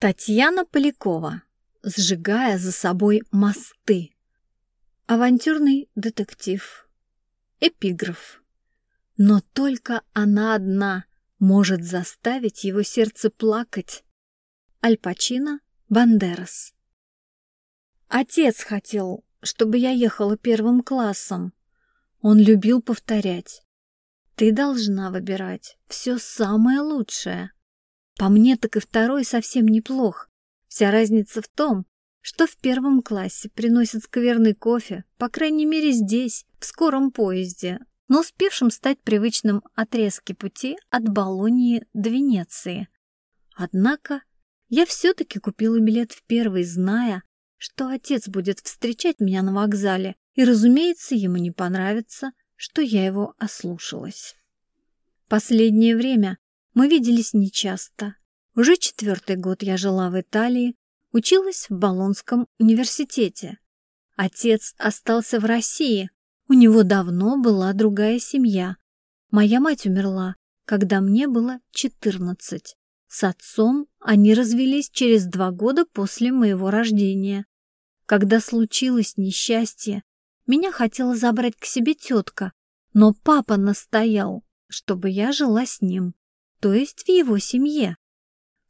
Татьяна Полякова, сжигая за собой мосты. Авантюрный детектив. Эпиграф. Но только она одна может заставить его сердце плакать. Аль Пачино, Бандерас. Отец хотел, чтобы я ехала первым классом. Он любил повторять. Ты должна выбирать все самое лучшее. По мне так и второй совсем неплох. Вся разница в том, что в первом классе приносят скверный кофе, по крайней мере здесь, в скором поезде, но успевшим стать привычным отрезки пути от Болонии до Венеции. Однако я все-таки купила билет в первый, зная, что отец будет встречать меня на вокзале, и, разумеется, ему не понравится, что я его ослушалась. Последнее время мы виделись нечасто. Уже четвертый год я жила в Италии, училась в Болонском университете. Отец остался в России, у него давно была другая семья. Моя мать умерла, когда мне было 14. С отцом они развелись через два года после моего рождения. Когда случилось несчастье, меня хотела забрать к себе тетка, но папа настоял, чтобы я жила с ним то есть в его семье.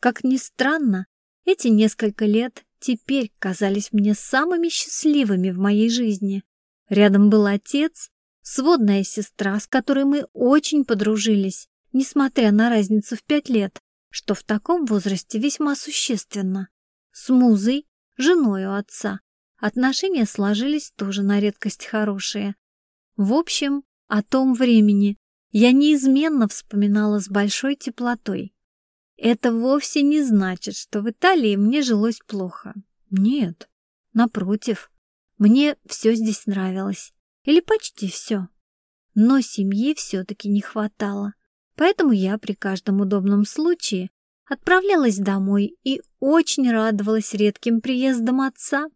Как ни странно, эти несколько лет теперь казались мне самыми счастливыми в моей жизни. Рядом был отец, сводная сестра, с которой мы очень подружились, несмотря на разницу в пять лет, что в таком возрасте весьма существенно. С музой, женой у отца, отношения сложились тоже на редкость хорошие. В общем, о том времени, я неизменно вспоминала с большой теплотой. Это вовсе не значит, что в Италии мне жилось плохо. Нет, напротив, мне все здесь нравилось. Или почти все. Но семьи все-таки не хватало. Поэтому я при каждом удобном случае отправлялась домой и очень радовалась редким приездам отца.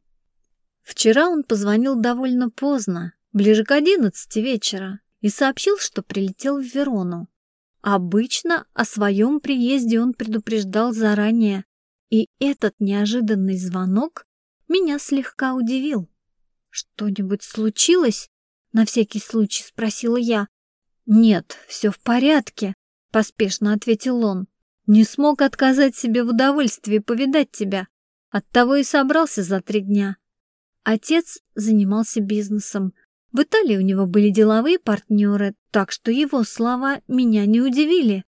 Вчера он позвонил довольно поздно, ближе к одиннадцати вечера, и сообщил, что прилетел в Верону. Обычно о своем приезде он предупреждал заранее, и этот неожиданный звонок меня слегка удивил. «Что-нибудь случилось?» — на всякий случай спросила я. «Нет, все в порядке», — поспешно ответил он. «Не смог отказать себе в удовольствии повидать тебя. Оттого и собрался за три дня». Отец занимался бизнесом, в Италии у него были деловые партнеры, так что его слова меня не удивили.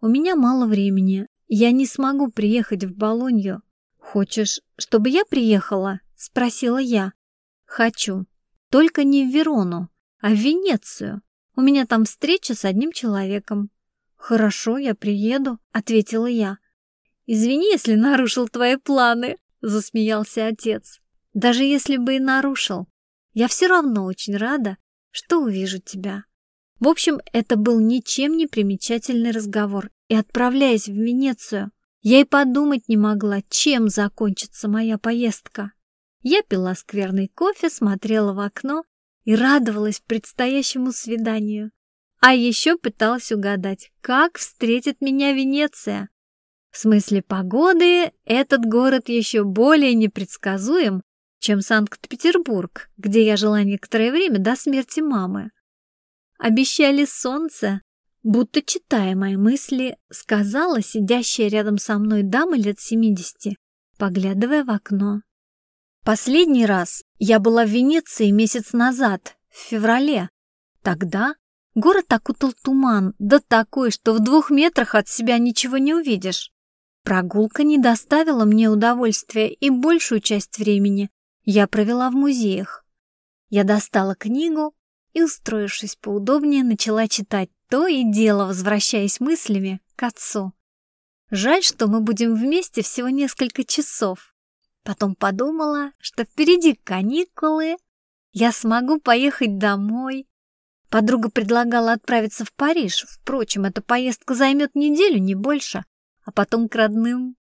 У меня мало времени, я не смогу приехать в Болонью. Хочешь, чтобы я приехала? Спросила я. Хочу. Только не в Верону, а в Венецию. У меня там встреча с одним человеком. Хорошо, я приеду, ответила я. Извини, если нарушил твои планы, засмеялся отец. Даже если бы и нарушил, я все равно очень рада, что увижу тебя. В общем, это был ничем не примечательный разговор, и, отправляясь в Венецию, я и подумать не могла, чем закончится моя поездка. Я пила скверный кофе, смотрела в окно и радовалась предстоящему свиданию. А еще пыталась угадать, как встретит меня Венеция. В смысле погоды этот город еще более непредсказуем, чем Санкт-Петербург, где я жила некоторое время до смерти мамы. Обещали солнце, будто читая мои мысли, сказала сидящая рядом со мной дама лет семидесяти, поглядывая в окно. Последний раз я была в Венеции месяц назад, в феврале. Тогда город окутал туман, да такой, что в двух метрах от себя ничего не увидишь. Прогулка не доставила мне удовольствия, и большую часть времени я провела в музеях. Я достала книгу и, устроившись поудобнее, начала читать то и дело, возвращаясь мыслями к отцу. Жаль, что мы будем вместе всего несколько часов. Потом подумала, что впереди каникулы, я смогу поехать домой. Подруга предлагала отправиться в Париж. Впрочем, эта поездка займет неделю, не больше, а потом к родным.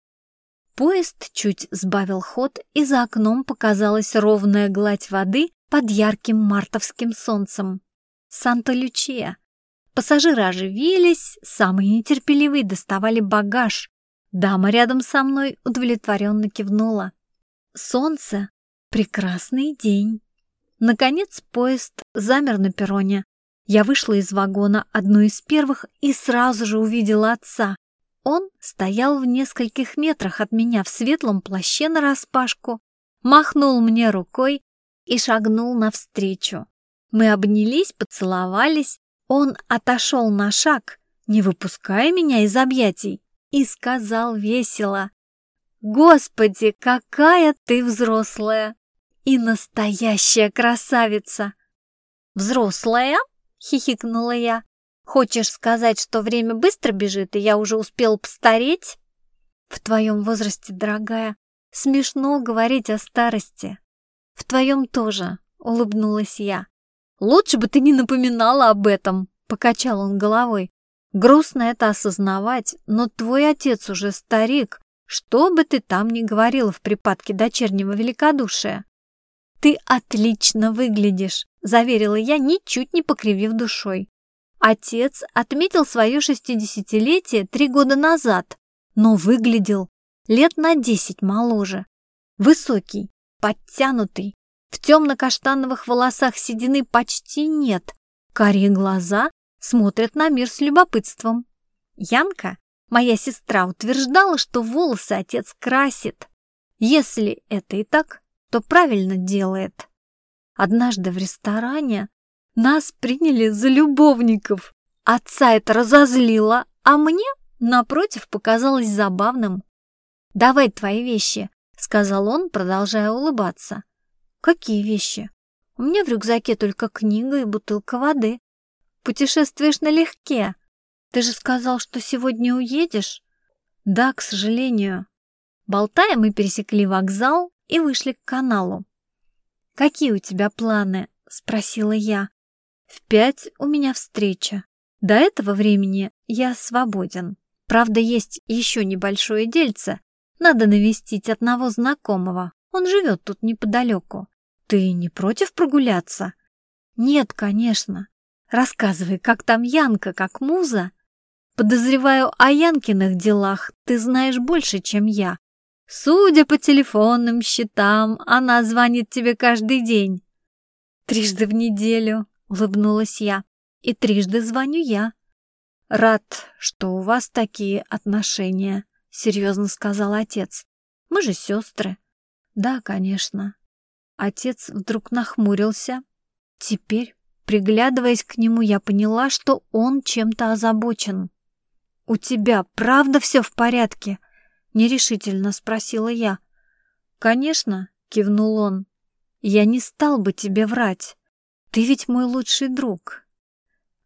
Поезд чуть сбавил ход, и за окном показалась ровная гладь воды под ярким мартовским солнцем. Санта-Лючия. Пассажиры оживились, самые нетерпеливые доставали багаж. Дама рядом со мной удовлетворенно кивнула. Солнце. Прекрасный день. Наконец поезд замер на перроне. Я вышла из вагона, одной из первых, и сразу же увидела отца. Он стоял в нескольких метрах от меня в светлом плаще нараспашку, махнул мне рукой и шагнул навстречу. Мы обнялись, поцеловались. Он отошел на шаг, не выпуская меня из объятий, и сказал весело. «Господи, какая ты взрослая! И настоящая красавица!» «Взрослая?» — хихикнула я. Хочешь сказать, что время быстро бежит, и я уже успел постареть? В твоем возрасте, дорогая, смешно говорить о старости. В твоем тоже, улыбнулась я. Лучше бы ты не напоминала об этом, покачал он головой. Грустно это осознавать, но твой отец уже старик, что бы ты там ни говорила в припадке дочернего великодушия. «Ты отлично выглядишь», — заверила я, ничуть не покривив душой. Отец отметил свое шестидесятилетие три года назад, но выглядел лет на десять моложе. Высокий, подтянутый, в темно-каштановых волосах седины почти нет, карие глаза смотрят на мир с любопытством. Янка, моя сестра, утверждала, что волосы отец красит. Если это и так, то правильно делает. Однажды в ресторане нас приняли за любовников. Отца это разозлило, а мне, напротив, показалось забавным. «Давай твои вещи», — сказал он, продолжая улыбаться. «Какие вещи? У меня в рюкзаке только книга и бутылка воды. Путешествуешь налегке. Ты же сказал, что сегодня уедешь?» «Да, к сожалению». Болтая, мы пересекли вокзал и вышли к каналу. «Какие у тебя планы?» — спросила я. В пять у меня встреча. До этого времени я свободен. Правда, есть еще небольшое дельце. Надо навестить одного знакомого. Он живет тут неподалеку. Ты не против прогуляться? Нет, конечно. Рассказывай, как там Янка, как муза? Подозреваю, о Янкиных делах ты знаешь больше, чем я. Судя по телефонным счетам, она звонит тебе каждый день. Трижды в неделю, улыбнулась я. И трижды звоню я. Рад, что у вас такие отношения, серьезно сказал отец. Мы же сестры. Да, конечно. Отец вдруг нахмурился. Теперь, приглядываясь к нему, я поняла, что он чем-то озабочен. «У тебя правда все в порядке?» — нерешительно спросила я. «Конечно», — кивнул он. «Я не стал бы тебе врать. Ты ведь мой лучший друг.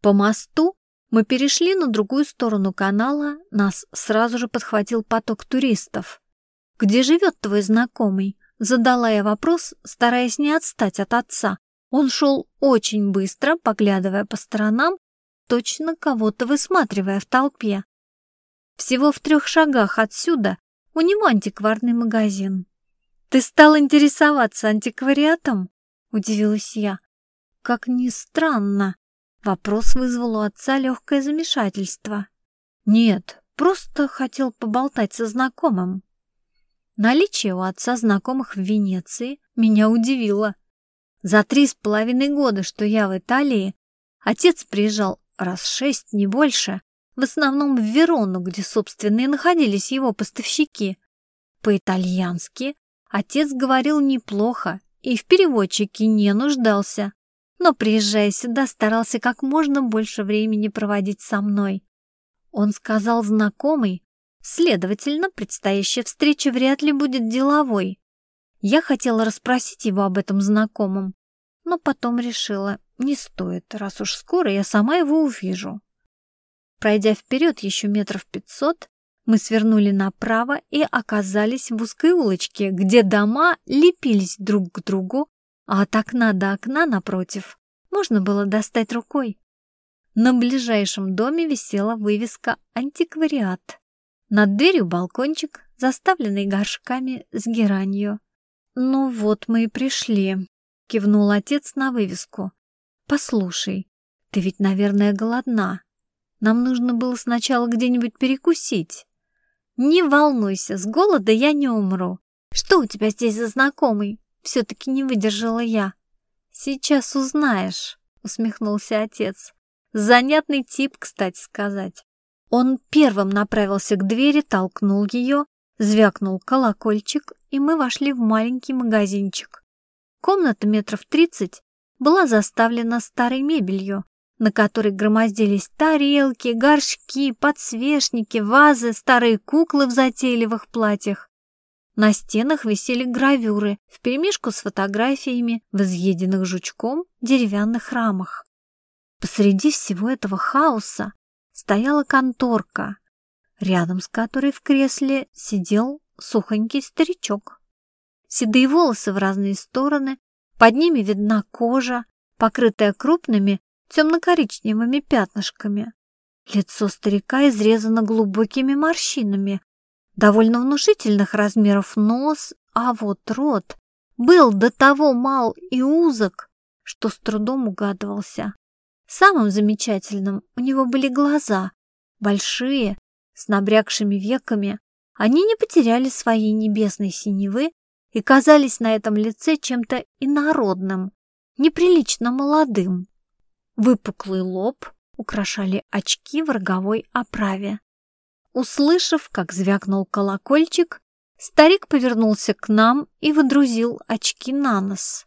По мосту мы перешли на другую сторону канала, нас сразу же подхватил поток туристов. «Где живет твой знакомый?» Задала я вопрос, стараясь не отстать от отца. Он шел очень быстро, поглядывая по сторонам, точно кого-то высматривая в толпе. Всего в трех шагах отсюда у него антикварный магазин. «Ты стал интересоваться антиквариатом?» — удивилась я. Как ни странно, вопрос вызвал у отца легкое замешательство. Нет, просто хотел поболтать со знакомым. Наличие у отца знакомых в Венеции меня удивило. За три с половиной года, что я в Италии, отец приезжал раз шесть, не больше, в основном в Верону, где, собственно, и находились его поставщики. По-итальянски отец говорил неплохо и в переводчике не нуждался но, приезжая сюда, старался как можно больше времени проводить со мной. Он сказал знакомый, следовательно, предстоящая встреча вряд ли будет деловой. Я хотела расспросить его об этом знакомом, но потом решила, не стоит, раз уж скоро я сама его увижу. Пройдя вперед еще метров пятьсот, мы свернули направо и оказались в узкой улочке, где дома лепились друг к другу, а от окна до окна напротив можно было достать рукой. На ближайшем доме висела вывеска «Антиквариат». Над дверью балкончик, заставленный горшками с геранью. «Ну вот мы и пришли», — кивнул отец на вывеску. «Послушай, ты ведь, наверное, голодна. Нам нужно было сначала где-нибудь перекусить». Не волнуйся, с голода я не умру. Что у тебя здесь за знакомый? Все-таки не выдержала я. Сейчас узнаешь, усмехнулся отец. Занятный тип, кстати сказать. Он первым направился к двери, толкнул ее, звякнул колокольчик, и мы вошли в маленький магазинчик. Комната метров тридцать была заставлена старой мебелью, на которой громоздились тарелки, горшки, подсвечники, вазы, старые куклы в затейливых платьях. На стенах висели гравюры вперемешку с фотографиями в изъеденных жучком деревянных рамах. Посреди всего этого хаоса стояла конторка, рядом с которой в кресле сидел сухонький старичок. Седые волосы в разные стороны, под ними видна кожа, покрытая крупными темно-коричневыми пятнышками. Лицо старика изрезано глубокими морщинами, довольно внушительных размеров нос, а вот рот был до того мал и узок, что с трудом угадывался. Самым замечательным у него были глаза, большие, с набрякшими веками. Они не потеряли своей небесной синевы и казались на этом лице чем-то инородным, неприлично молодым. Выпуклый лоб украшали очки в роговой оправе. Услышав, как звякнул колокольчик, старик повернулся к нам и выдрузил очки на нос.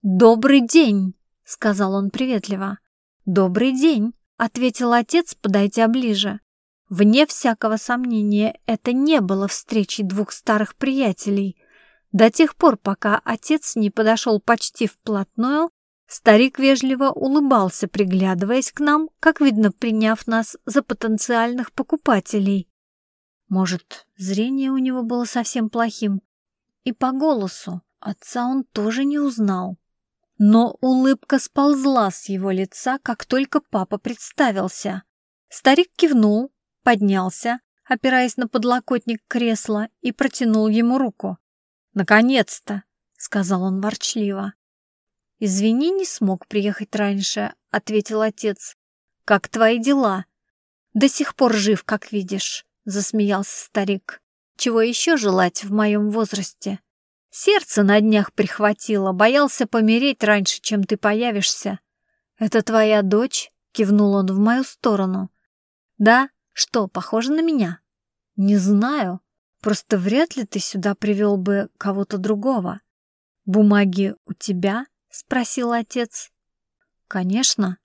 «Добрый день!» — сказал он приветливо. «Добрый день!» — ответил отец, подойдя ближе. Вне всякого сомнения, это не было встречей двух старых приятелей. До тех пор, пока отец не подошел почти вплотную Старик вежливо улыбался, приглядываясь к нам, как видно, приняв нас за потенциальных покупателей. Может, зрение у него было совсем плохим. И по голосу отца он тоже не узнал. Но улыбка сползла с его лица, как только папа представился. Старик кивнул, поднялся, опираясь на подлокотник кресла, и протянул ему руку. «Наконец-то!» — сказал он ворчливо. «Извини, не смог приехать раньше», — ответил отец. «Как твои дела?» «До сих пор жив, как видишь», — засмеялся старик. «Чего еще желать в моем возрасте? Сердце на днях прихватило, боялся помереть раньше, чем ты появишься». «Это твоя дочь?» — кивнул он в мою сторону. «Да? Что, похоже на меня?» «Не знаю. Просто вряд ли ты сюда привел бы кого-то другого. Бумаги у тебя?» — спросил отец. «Конечно».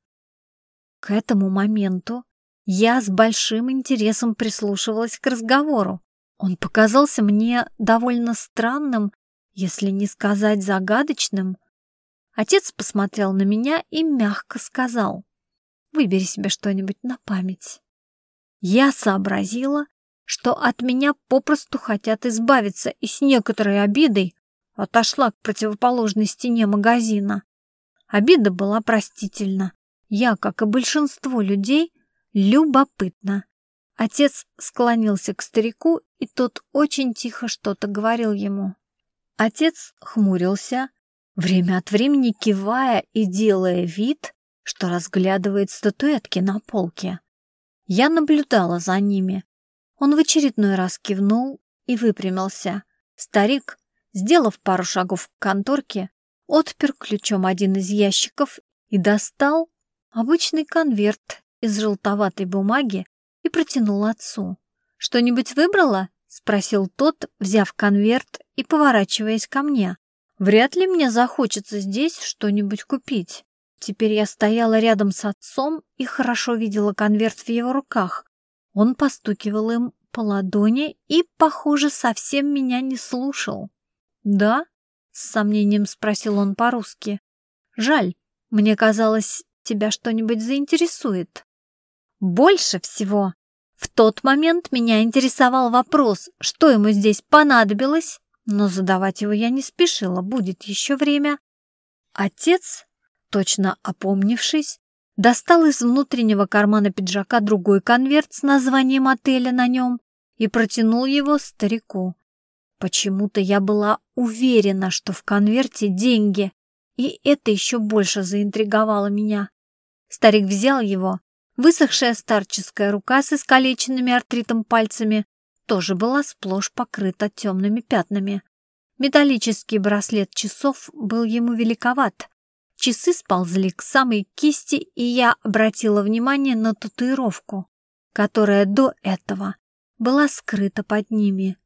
К этому моменту я с большим интересом прислушивалась к разговору. Он показался мне довольно странным, если не сказать загадочным. Отец посмотрел на меня и мягко сказал, «Выбери себе что-нибудь на память». Я сообразила, что от меня попросту хотят избавиться, и с некоторой обидой отошла к противоположной стене магазина. Обида была простительна. Я, как и большинство людей, любопытна. Отец склонился к старику, и тот очень тихо что-то говорил ему. Отец хмурился, время от времени кивая и делая вид, что разглядывает статуэтки на полке. Я наблюдала за ними. Он в очередной раз кивнул и выпрямился. Старик Сделав пару шагов к конторке, отпер ключом один из ящиков и достал обычный конверт из желтоватой бумаги и протянул отцу. «Что-нибудь выбрала?» — спросил тот, взяв конверт и поворачиваясь ко мне. «Вряд ли мне захочется здесь что-нибудь купить». Теперь я стояла рядом с отцом и хорошо видела конверт в его руках. Он постукивал им по ладони и, похоже, совсем меня не слушал. «Да?» — с сомнением спросил он по-русски. «Жаль, мне казалось, тебя что-нибудь заинтересует». «Больше всего в тот момент меня интересовал вопрос, что ему здесь понадобилось, но задавать его я не спешила, будет еще время. Отец, точно опомнившись, достал из внутреннего кармана пиджака другой конверт с названием отеля на нем и протянул его старику. Почему-то я была уверена, что в конверте деньги, и это еще больше заинтриговало меня. Старик взял его, высохшая старческая рука с искалеченными артритом пальцами тоже была сплошь покрыта темными пятнами. Металлический браслет часов был ему великоват. Часы сползли к самой кисти, и я обратила внимание на татуировку, которая до этого была скрыта под ними.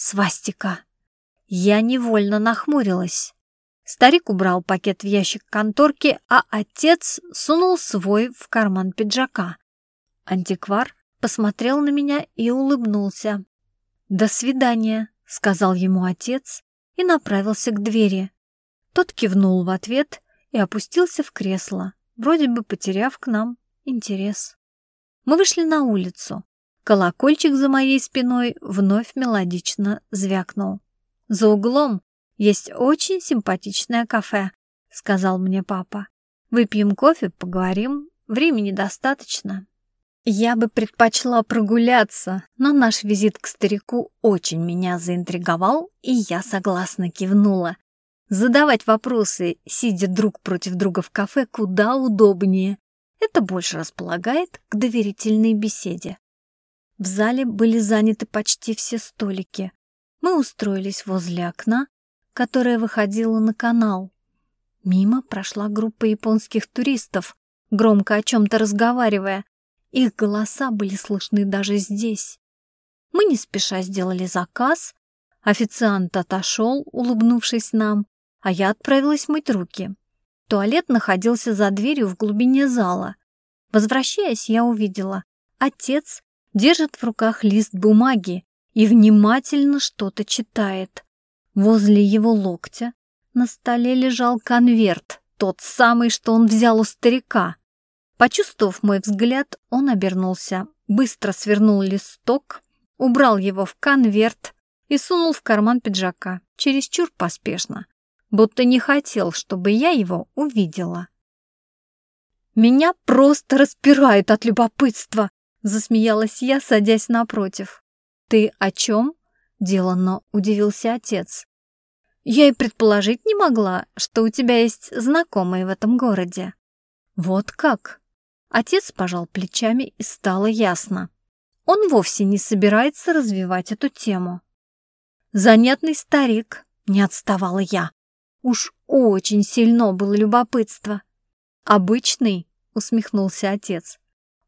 Свастика. Я невольно нахмурилась. Старик убрал пакет в ящик конторки, а отец сунул свой в карман пиджака. Антиквар посмотрел на меня и улыбнулся. «До свидания», — сказал ему отец и направился к двери. Тот кивнул в ответ и опустился в кресло, вроде бы потеряв к нам интерес. Мы вышли на улицу. Колокольчик за моей спиной вновь мелодично звякнул. За углом есть очень симпатичное кафе», — сказал мне папа. «Выпьем кофе, поговорим. Времени достаточно». Я бы предпочла прогуляться, но наш визит к старику очень меня заинтриговал, и я согласно кивнула. Задавать вопросы, сидя друг против друга в кафе, куда удобнее. Это больше располагает к доверительной беседе. В зале были заняты почти все столики. Мы устроились возле окна, которая выходила на канал. Мимо прошла группа японских туристов, громко о чем-то разговаривая. Их голоса были слышны даже здесь. Мы не спеша сделали заказ. Официант отошел, улыбнувшись нам, а я отправилась мыть руки. Туалет находился за дверью в глубине зала. Возвращаясь, я увидела. Отец держит в руках лист бумаги и внимательно что-то читает. Возле его локтя на столе лежал конверт, тот самый, что он взял у старика. Почувствовав мой взгляд, он обернулся, быстро свернул листок, убрал его в конверт и сунул в карман пиджака, чересчур поспешно, будто не хотел, чтобы я его увидела. «Меня просто распирает от любопытства!» — засмеялась я, садясь напротив. «Ты о чем?» — деланно удивился отец. Я и предположить не могла, что у тебя есть знакомые в этом городе. Вот как? Отец пожал плечами и стало ясно. Он вовсе не собирается развивать эту тему. Занятный старик, не отставала я. Уж очень сильно было любопытство. Обычный, усмехнулся отец.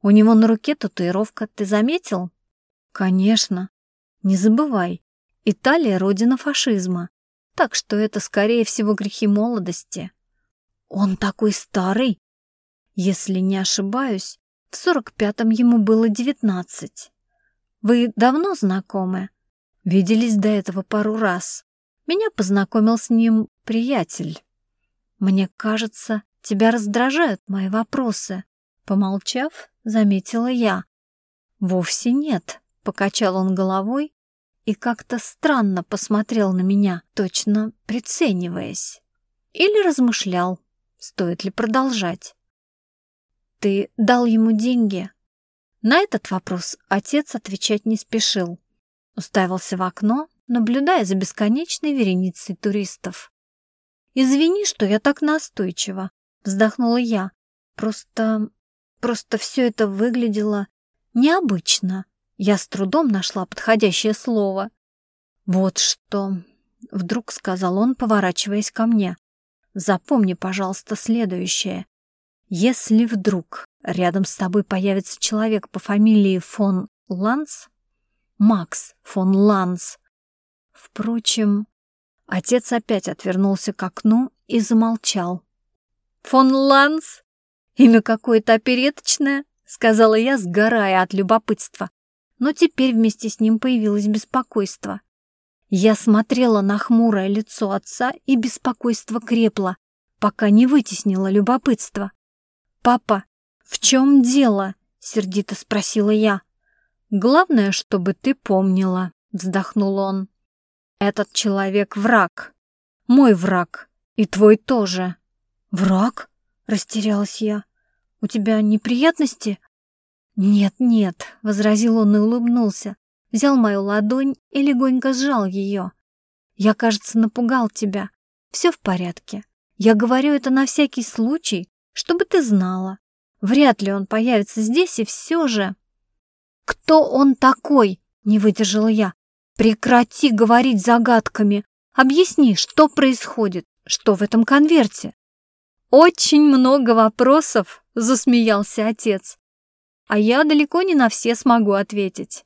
У него на руке татуировка, ты заметил? Конечно. Не забывай, Италия — родина фашизма так что это, скорее всего, грехи молодости. Он такой старый. Если не ошибаюсь, в сорок пятом ему было девятнадцать. Вы давно знакомы? Виделись до этого пару раз. Меня познакомил с ним приятель. Мне кажется, тебя раздражают мои вопросы. Помолчав, заметила я. Вовсе нет, покачал он головой и как-то странно посмотрел на меня, точно прицениваясь. Или размышлял, стоит ли продолжать. «Ты дал ему деньги?» На этот вопрос отец отвечать не спешил. Уставился в окно, наблюдая за бесконечной вереницей туристов. «Извини, что я так настойчива», — вздохнула я. «Просто... просто все это выглядело необычно. Я с трудом нашла подходящее слово. «Вот что!» — вдруг сказал он, поворачиваясь ко мне. «Запомни, пожалуйста, следующее. Если вдруг рядом с тобой появится человек по фамилии фон Ланс, Макс фон Ланс. Впрочем, отец опять отвернулся к окну и замолчал. «Фон Ланс? Имя какое-то опереточное?» — сказала я, сгорая от любопытства но теперь вместе с ним появилось беспокойство. Я смотрела на хмурое лицо отца, и беспокойство крепло, пока не вытеснило любопытство. «Папа, в чем дело?» — сердито спросила я. «Главное, чтобы ты помнила», — вздохнул он. «Этот человек — враг. Мой враг. И твой тоже». «Враг?» — растерялась я. «У тебя неприятности?» «Нет-нет», — возразил он и улыбнулся, взял мою ладонь и легонько сжал ее. «Я, кажется, напугал тебя. Все в порядке. Я говорю это на всякий случай, чтобы ты знала. Вряд ли он появится здесь, и все же...» «Кто он такой?» Не выдержала я. Прекрати говорить загадками. Объясни, что происходит, что в этом конверте. Очень много вопросов, засмеялся отец. А я далеко не на все смогу ответить.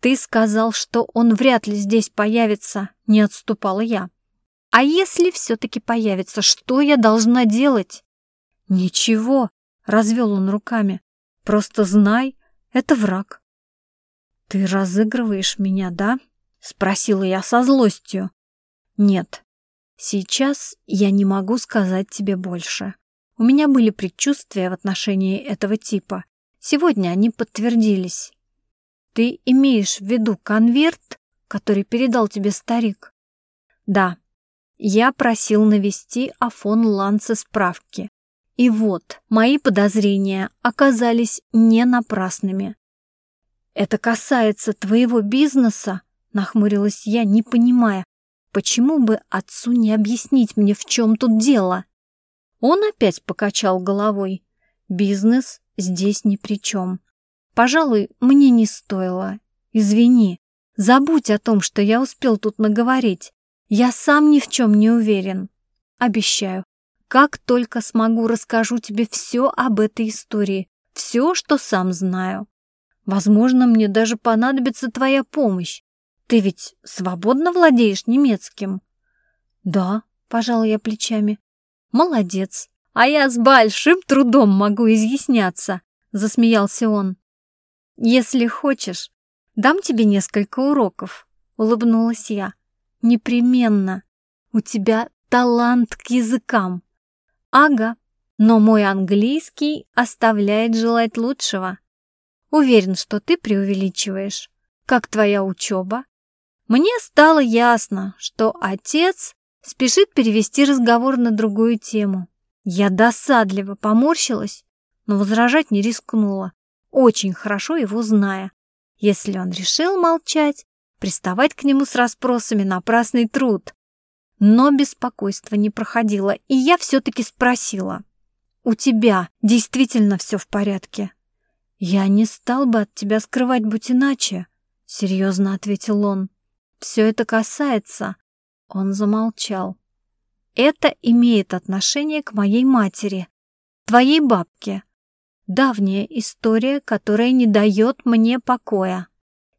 Ты сказал, что он вряд ли здесь появится, не отступала я. А если все-таки появится, что я должна делать? Ничего, развел он руками. Просто знай, это враг. Ты разыгрываешь меня, да? Спросила я со злостью. Нет, сейчас я не могу сказать тебе больше. У меня были предчувствия в отношении этого типа. Сегодня они подтвердились. Ты имеешь в виду конверт, который передал тебе старик? Да, я просил навести о фон Ланце справки. И вот, мои подозрения оказались не напрасными. «Это касается твоего бизнеса?» — нахмурилась я, не понимая, почему бы отцу не объяснить мне, в чем тут дело. Он опять покачал головой. «Бизнес здесь ни при чем. Пожалуй, мне не стоило. Извини, забудь о том, что я успел тут наговорить. Я сам ни в чем не уверен. Обещаю, как только смогу, расскажу тебе все об этой истории, все, что сам знаю. Возможно, мне даже понадобится твоя помощь. Ты ведь свободно владеешь немецким? Да, пожал я плечами. Молодец. А я с большим трудом могу изъясняться, засмеялся он. Если хочешь, дам тебе несколько уроков, улыбнулась я. Непременно. У тебя талант к языкам. Ага, но мой английский оставляет желать лучшего. Уверен, что ты преувеличиваешь. Как твоя учеба? Мне стало ясно, что отец спешит перевести разговор на другую тему. Я досадливо поморщилась, но возражать не рискнула, очень хорошо его зная. Если он решил молчать, Приставать к нему с расспросами — напрасный труд. Но беспокойство не проходило, и я все-таки спросила. «У тебя действительно все в порядке?» «Я не стал бы от тебя скрывать, будь иначе», — серьезно ответил он. «Все это касается...» Он замолчал. «Это имеет отношение к моей матери, твоей бабке. Давняя история, которая не дает мне покоя.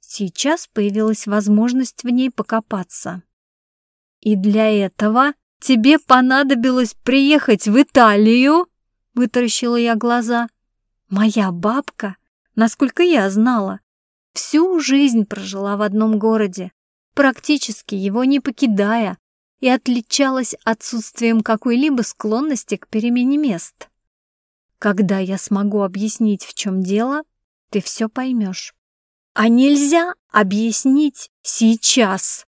Сейчас появилась возможность в ней покопаться. «И для этого тебе понадобилось приехать в Италию?» — вытаращила я глаза. «Моя бабка, насколько я знала, всю жизнь прожила в одном городе, практически его не покидая, и отличалась отсутствием какой-либо склонности к перемене мест. Когда я смогу объяснить, в чем дело, ты все поймешь. А нельзя объяснить сейчас.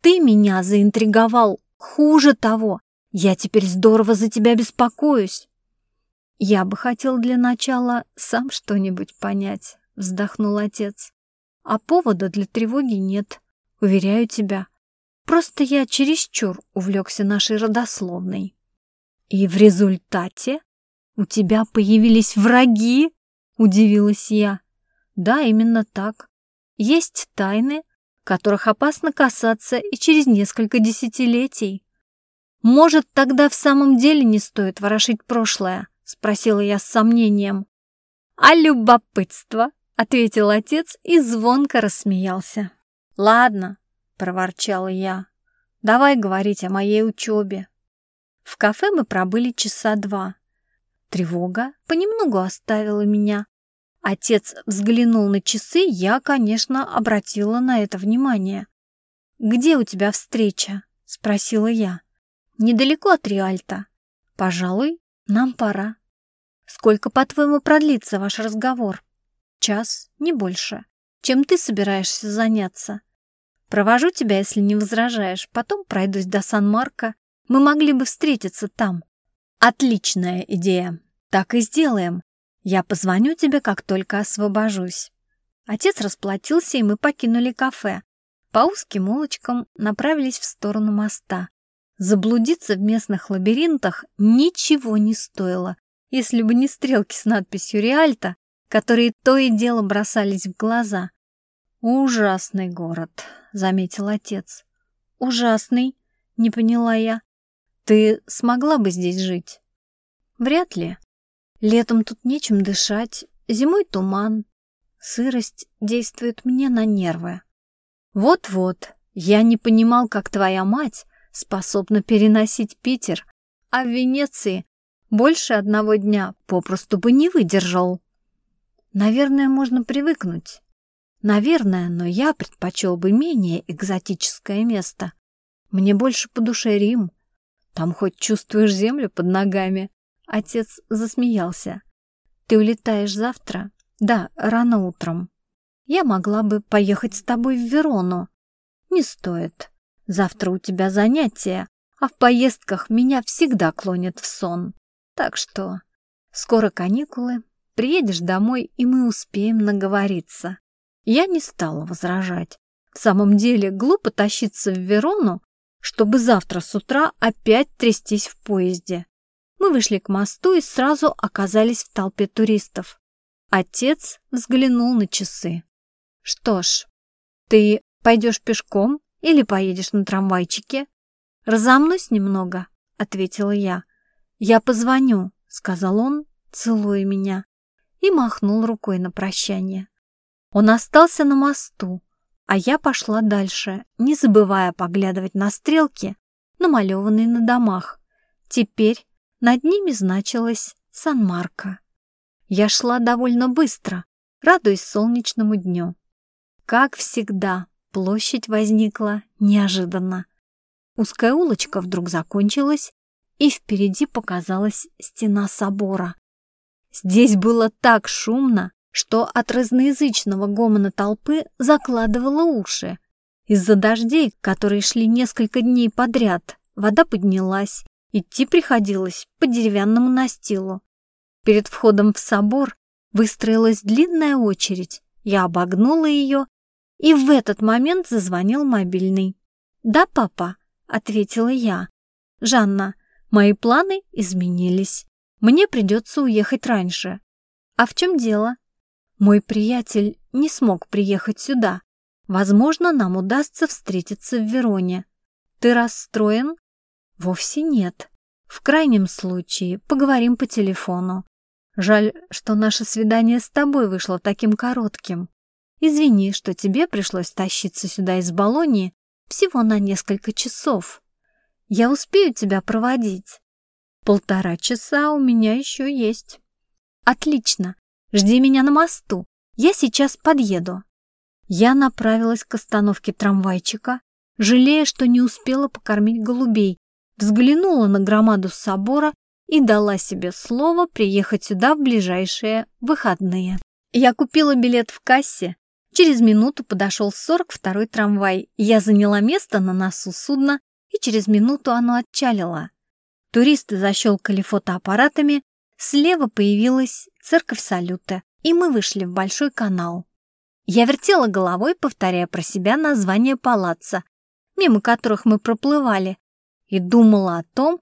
Ты меня заинтриговал. Хуже того, я теперь здорово за тебя беспокоюсь. Я бы хотел для начала сам что-нибудь понять, вздохнул отец. А повода для тревоги нет, уверяю тебя. Просто я чересчур увлекся нашей родословной. И в результате у тебя появились враги, удивилась я. Да, именно так. Есть тайны, которых опасно касаться и через несколько десятилетий. Может, тогда в самом деле не стоит ворошить прошлое? Спросила я с сомнением. А любопытство? Ответил отец и звонко рассмеялся. Ладно, проворчала я. Давай говорить о моей учебе. В кафе мы пробыли часа два. Тревога понемногу оставила меня, Отец взглянул на часы, я, конечно, обратила на это внимание. «Где у тебя встреча?» — спросила я. «Недалеко от Риальта. Пожалуй, нам пора». «Сколько, по-твоему, продлится ваш разговор?» «Час, не больше. Чем ты собираешься заняться?» «Провожу тебя, если не возражаешь. Потом пройдусь до Сан-Марко. Мы могли бы встретиться там». «Отличная идея. Так и сделаем. Я позвоню тебе, как только освобожусь». Отец расплатился, и мы покинули кафе. По узким улочкам направились в сторону моста. Заблудиться в местных лабиринтах ничего не стоило, если бы не стрелки с надписью «Реальто», которые то и дело бросались в глаза. «Ужасный город», — заметил отец. «Ужасный», — не поняла я. «Ты смогла бы здесь жить?» «Вряд ли. Летом тут нечем дышать, зимой туман. Сырость действует мне на нервы». «Вот-вот, я не понимал, как твоя мать способна переносить Питер, а в Венеции больше одного дня попросту бы не выдержал». «Наверное, можно привыкнуть». Наверное, но я предпочел бы менее экзотическое место. Мне больше по душе Рим. Там хоть чувствуешь землю под ногами. Отец засмеялся. Ты улетаешь завтра? Да, рано утром. Я могла бы поехать с тобой в Верону. Не стоит. Завтра у тебя занятия, а в поездках меня всегда клонят в сон. Так что скоро каникулы, приедешь домой, и мы успеем наговориться. Я не стала возражать. В самом деле, глупо тащиться в Верону, чтобы завтра с утра опять трястись в поезде. Мы вышли к мосту и сразу оказались в толпе туристов. Отец взглянул на часы. «Что ж, ты пойдешь пешком или поедешь на трамвайчике?» «Разомнусь немного», — ответила я. «Я позвоню», — сказал он, целуя меня, и махнул рукой на прощание. Он остался на мосту, а я пошла дальше, не забывая поглядывать на стрелки, намалеванные на домах. Теперь над ними значилось Сан-Марко. Я шла довольно быстро, радуясь солнечному дню. Как всегда, площадь возникла неожиданно. Узкая улочка вдруг закончилась, и впереди показалась стена собора. Здесь было так шумно, что от разноязычного гомона толпы закладывало уши. Из-за дождей, которые шли несколько дней подряд, вода поднялась, идти приходилось по деревянному настилу. Перед входом в собор выстроилась длинная очередь. Я обогнула ее, и в этот момент зазвонил мобильный. «Да, папа», — ответила я. «Жанна, мои планы изменились. Мне придется уехать раньше». «А в чем дело?» Мой приятель не смог приехать сюда. Возможно, нам удастся встретиться в Вероне. Ты расстроен? Вовсе нет. В крайнем случае поговорим по телефону. Жаль, что наше свидание с тобой вышло таким коротким. Извини, что тебе пришлось тащиться сюда из Болонии всего на несколько часов. Я успею тебя проводить. Полтора часа у меня еще есть. Отлично. Жди меня на мосту. Я сейчас подъеду». Я направилась к остановке трамвайчика, жалея, что не успела покормить голубей, взглянула на громаду собора и дала себе слово приехать сюда в ближайшие выходные. Я купила билет в кассе. Через минуту подошел 42-й трамвай. Я заняла место на носу судна, и через минуту оно отчалило. Туристы защелкали фотоаппаратами, Слева появилась церковь салюта, и мы вышли в большой канал. Я вертела головой, повторяя про себя название палаца, мимо которых мы проплывали, и думала о том,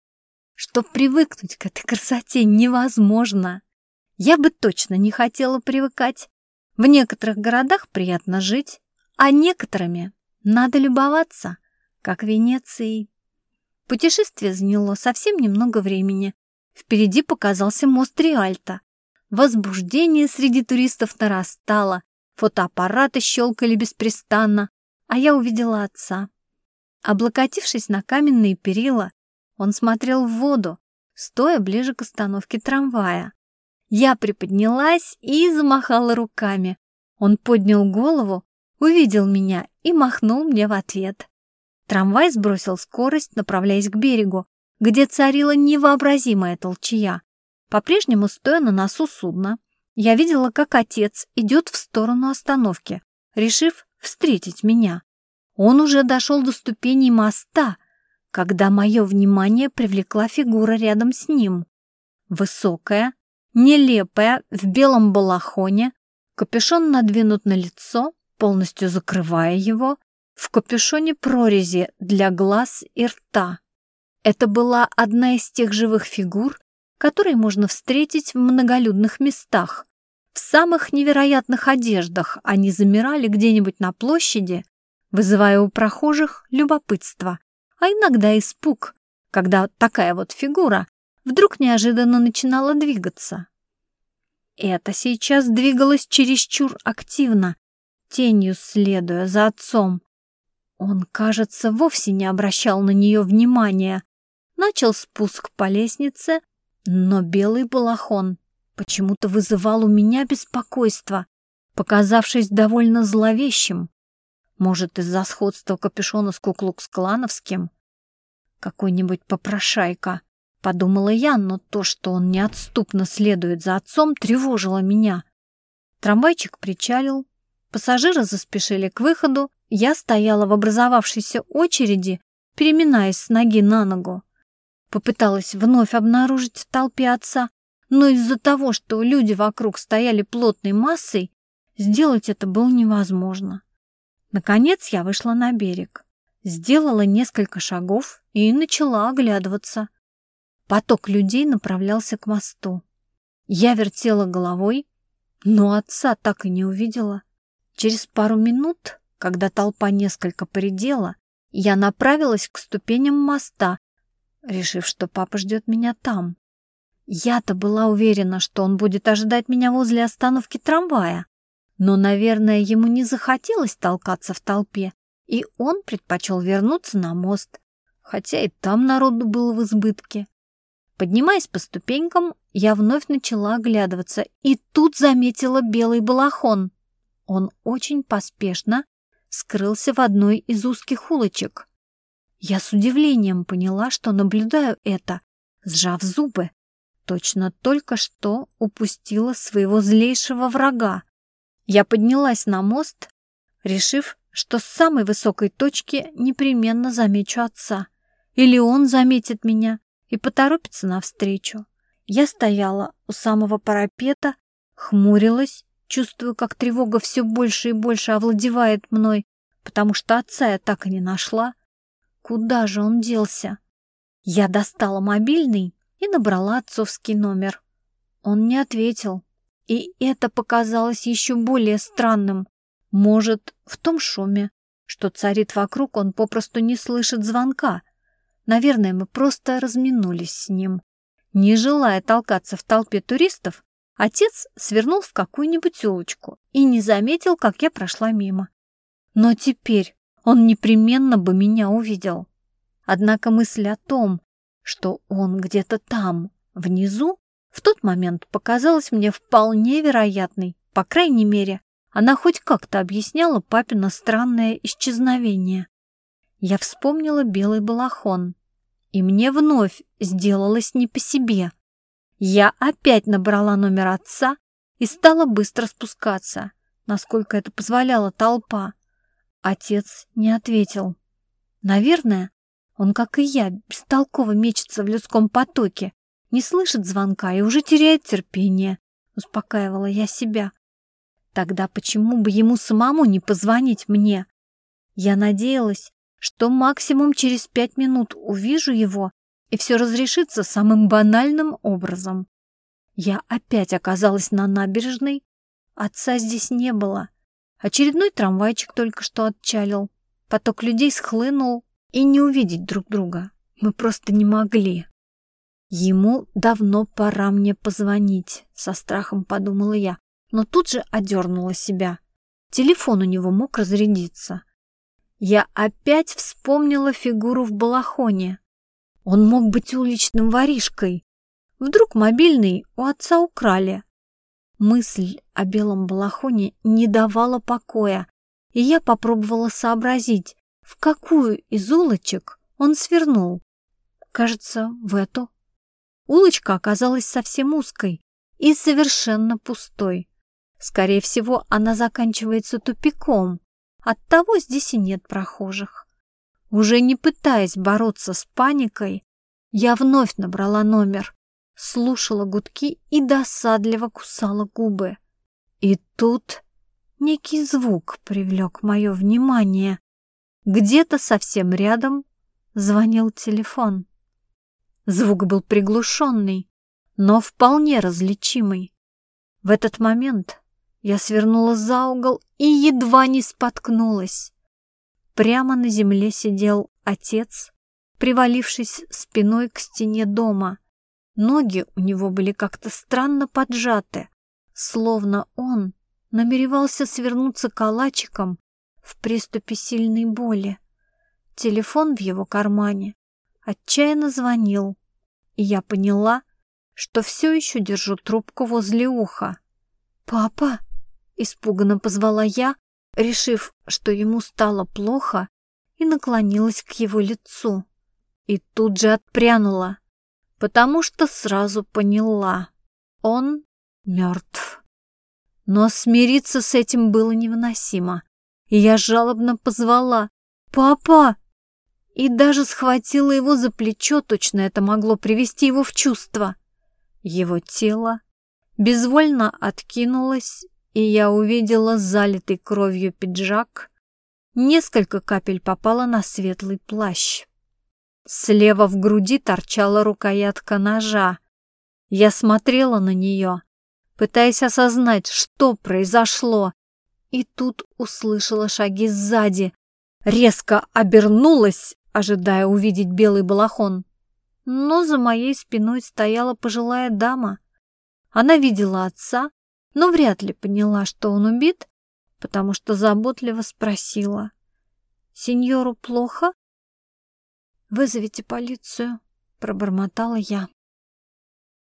что привыкнуть к этой красоте невозможно. Я бы точно не хотела привыкать. В некоторых городах приятно жить, а некоторыми надо любоваться, как Венецией. Путешествие заняло совсем немного времени, Впереди показался мост Риальто. Возбуждение среди туристов нарастало, фотоаппараты щелкали беспрестанно, а я увидела отца. Облокотившись на каменные перила, он смотрел в воду, стоя ближе к остановке трамвая. Я приподнялась и замахала руками. Он поднял голову, увидел меня и махнул мне в ответ. Трамвай сбросил скорость, направляясь к берегу, где царила невообразимая толчья. По-прежнему, стоя на носу судна, я видела, как отец идет в сторону остановки, решив встретить меня. Он уже дошел до ступеней моста, когда мое внимание привлекла фигура рядом с ним. Высокая, нелепая, в белом балахоне, капюшон надвинут на лицо, полностью закрывая его, в капюшоне прорези для глаз и рта. Это была одна из тех живых фигур, которые можно встретить в многолюдных местах. В самых невероятных одеждах они замирали где-нибудь на площади, вызывая у прохожих любопытство, а иногда испуг, когда такая вот фигура вдруг неожиданно начинала двигаться. Это сейчас двигалось чересчур активно, тенью следуя за отцом. Он, кажется, вовсе не обращал на нее внимания. Начал спуск по лестнице, но белый балахон почему-то вызывал у меня беспокойство, показавшись довольно зловещим. Может, из-за сходства капюшона с куклукс-клановским? Какой-нибудь попрошайка, подумала я, но то, что он неотступно следует за отцом, тревожило меня. Трамвайчик причалил, пассажиры заспешили к выходу, я стояла в образовавшейся очереди, переминаясь с ноги на ногу. Попыталась вновь обнаружить в толпе отца, но из-за того, что люди вокруг стояли плотной массой, сделать это было невозможно. Наконец я вышла на берег, сделала несколько шагов и начала оглядываться. Поток людей направлялся к мосту. Я вертела головой, но отца так и не увидела. Через пару минут, когда толпа несколько поредела, я направилась к ступеням моста, решив, что папа ждет меня там. Я-то была уверена, что он будет ожидать меня возле остановки трамвая. Но, наверное, ему не захотелось толкаться в толпе, и он предпочел вернуться на мост, хотя и там народу было в избытке. Поднимаясь по ступенькам, я вновь начала оглядываться, и тут заметила белый балахон. Он очень поспешно скрылся в одной из узких улочек. Я с удивлением поняла, что наблюдаю это, сжав зубы. Точно только что упустила своего злейшего врага. Я поднялась на мост, решив, что с самой высокой точки непременно замечу отца. Или он заметит меня и поторопится навстречу. Я стояла у самого парапета, хмурилась, чувствую, как тревога все больше и больше овладевает мной, потому что отца я так и не нашла. Куда же он делся? Я достала мобильный и набрала отцовский номер. Он не ответил, и это показалось еще более странным. Может, в том шуме, что царит вокруг, он попросту не слышит звонка. Наверное, мы просто разминулись с ним. Не желая толкаться в толпе туристов, отец свернул в какую-нибудь улочку и не заметил, как я прошла мимо. Но теперь он непременно бы меня увидел. Однако мысль о том, что он где-то там, внизу, в тот момент показалась мне вполне вероятной. По крайней мере, она хоть как-то объясняла папино странное исчезновение. Я вспомнила белый балахон, и мне вновь сделалось не по себе. Я опять набрала номер отца и стала быстро спускаться, насколько это позволяла толпа. Отец не ответил. Наверное, он, как и я, бестолково мечется в людском потоке, не слышит звонка и уже теряет терпение, успокаивала я себя. Тогда почему бы ему самому не позвонить мне? Я надеялась, что максимум через пять минут увижу его, и все разрешится самым банальным образом. Я опять оказалась на набережной. Отца здесь не было. Очередной трамвайчик только что отчалил. Поток людей схлынул, и не увидеть друг друга. Мы просто не могли. Ему давно пора мне позвонить, со страхом подумала я, но тут же одернула себя. Телефон у него мог разрядиться. Я опять вспомнила фигуру в балахоне. Он мог быть уличным воришкой. Вдруг мобильный у отца украли. Мысль о белом балахоне не давала покоя, и я попробовала сообразить, в какую из улочек он свернул. Кажется, в эту. Улочка оказалась совсем узкой и совершенно пустой. Скорее всего, она заканчивается тупиком. Оттого здесь и нет прохожих. Уже не пытаясь бороться с паникой, я вновь набрала номер, слушала гудки и досадливо кусала губы. И тут некий звук привлек мое внимание. Где-то совсем рядом звонил телефон. Звук был приглушенный, но вполне различимый. В этот момент я свернула за угол и едва не споткнулась. Прямо на земле сидел отец, привалившись спиной к стене дома. Ноги у него были как-то странно поджаты, словно он намеревался свернуться калачиком в приступе сильной боли. Телефон в его кармане отчаянно звонил, и я поняла, что все еще держу трубку возле уха. «Папа!» — испуганно позвала я, решив, что ему стало плохо, и наклонилась к его лицу. И тут же отпрянула, потому что сразу поняла — он мертв. Но смириться с этим было невыносимо, и я жалобно позвала «Папа!» и даже схватила его за плечо, точно это могло привести его в чувство. Его тело безвольно откинулось, и я увидела залитый кровью пиджак. Несколько капель попало на светлый плащ. Слева в груди торчала рукоятка ножа. Я смотрела на нее, пытаясь осознать, что произошло, и тут услышала шаги сзади. Резко обернулась, ожидая увидеть белый балахон. Но за моей спиной стояла пожилая дама. Она видела отца, но вряд ли поняла, что он убит, потому что заботливо спросила. «Сеньору плохо?» «Вызовите полицию», — пробормотала я.